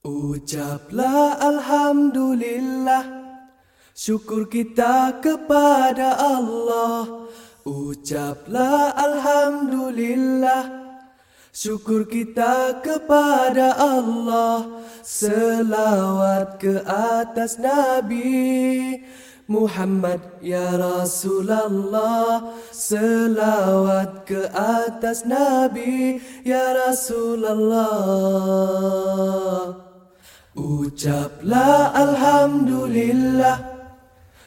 Ucaplah Alhamdulillah. Syukur kita kepada Allah. Ucaplah Alhamdulillah. Syukur kita kepada Allah. Selawat ke atas Nabi Muhammad ya Rasulullah Selawat ke atas Nabi ya Rasulullah Ucaplah Alhamdulillah.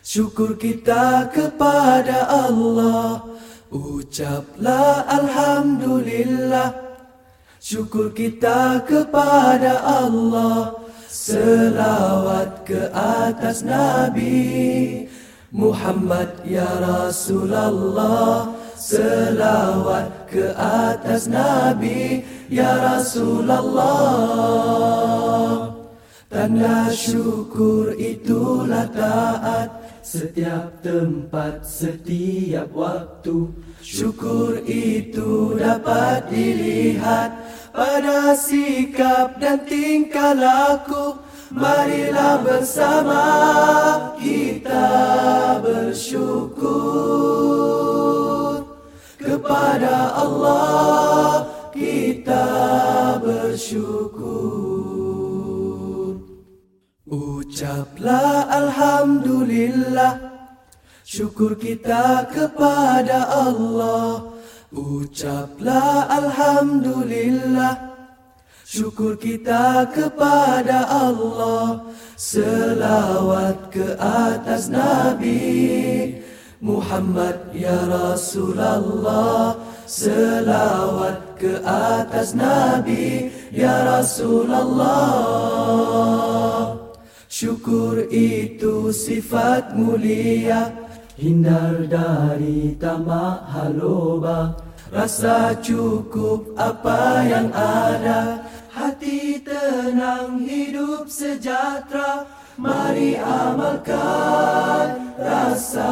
Syukur kita kepada Allah. Ucaplah Alhamdulillah. Syukur kita kepada Allah. Selawat ke atas Nabi Muhammad ya Rasulullah. Selawat ke atas Nabi ya Rasulullah Tanda syukur itulah taat. Setiap tempat, setiap waktu Syukur itu dapat dilihat. Pada sikap dan tingkah laku Marilah bersama kita bersyukur. Kepada Allah kita bersyukur Ucaplah Alhamdulillah. Syukur kita kepada Allah. Ucaplah Alhamdulillah. Syukur kita kepada Allah. Selawat ke atas Nabi Muhammad ya Rasulullah. Selawat ke atas Nabi ya Rasulullah Syukur itu sifat mulia Hindar dari tamak haloba. Rasa cukup apa yang ada Hati tenang hidup sejahtera. Mari amalkan rasa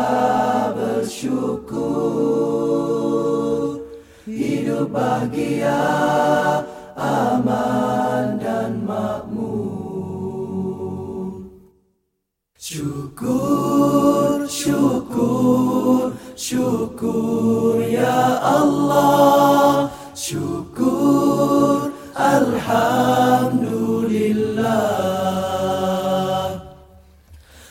bersyukur. Hidup bahagia, aman dan Syukur, syukur, syukur ya Allah. Syukur, Alhamdulillah.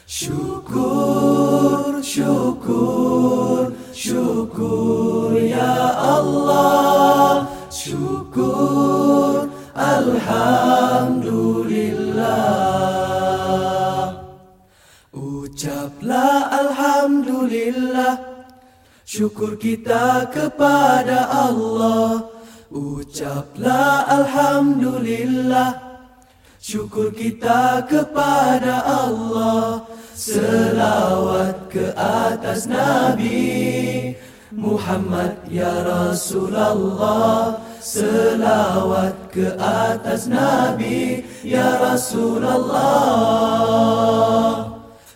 Syukur, syukur, syukur ya Allah. Syukur, Alhamdulillah Syukur kita kepada Allah. Ucaplah Alhamdulillah. Syukur kita kepada Allah. Selawat ke atas Nabi Muhammad ya Rasulullah. Selawat ke atas Nabi ya Rasulullah.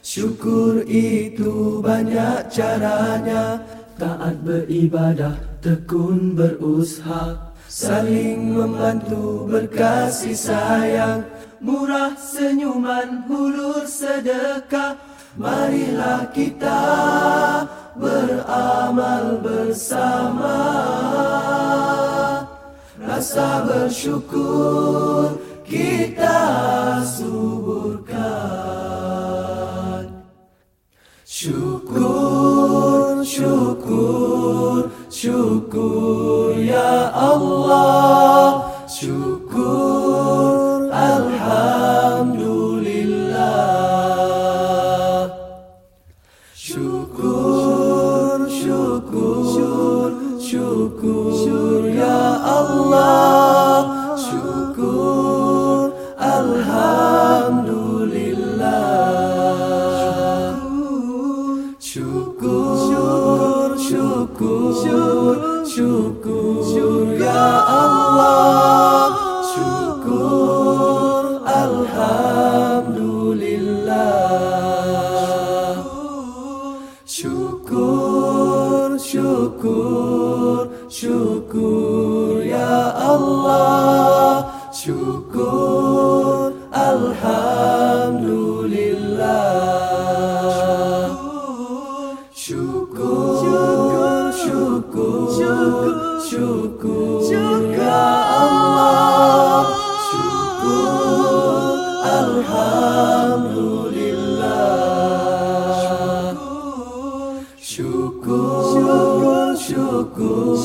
Syukur itu banyak caranya Taat beribadah, tekun berusaha Saling membantu, berkasih sayang. Murah senyuman, hulur sedekah Marilah kita beramal bersama. Rasa bersyukur kita suburkan. Syukur, syukur, syukur ya Allah. Syukur, syukur syukur syukur ya Allah. Syukur alhamdulillah. Syukur syukur syukur ya Allah. Syukur. syukur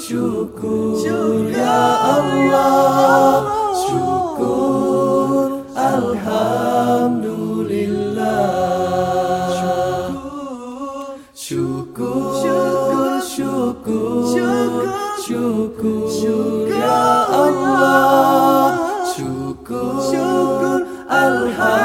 syukur ya Allah syukur. Alhamdulillah syukur syukur syukur syukur ya Allah syukur. Alhamdulillah.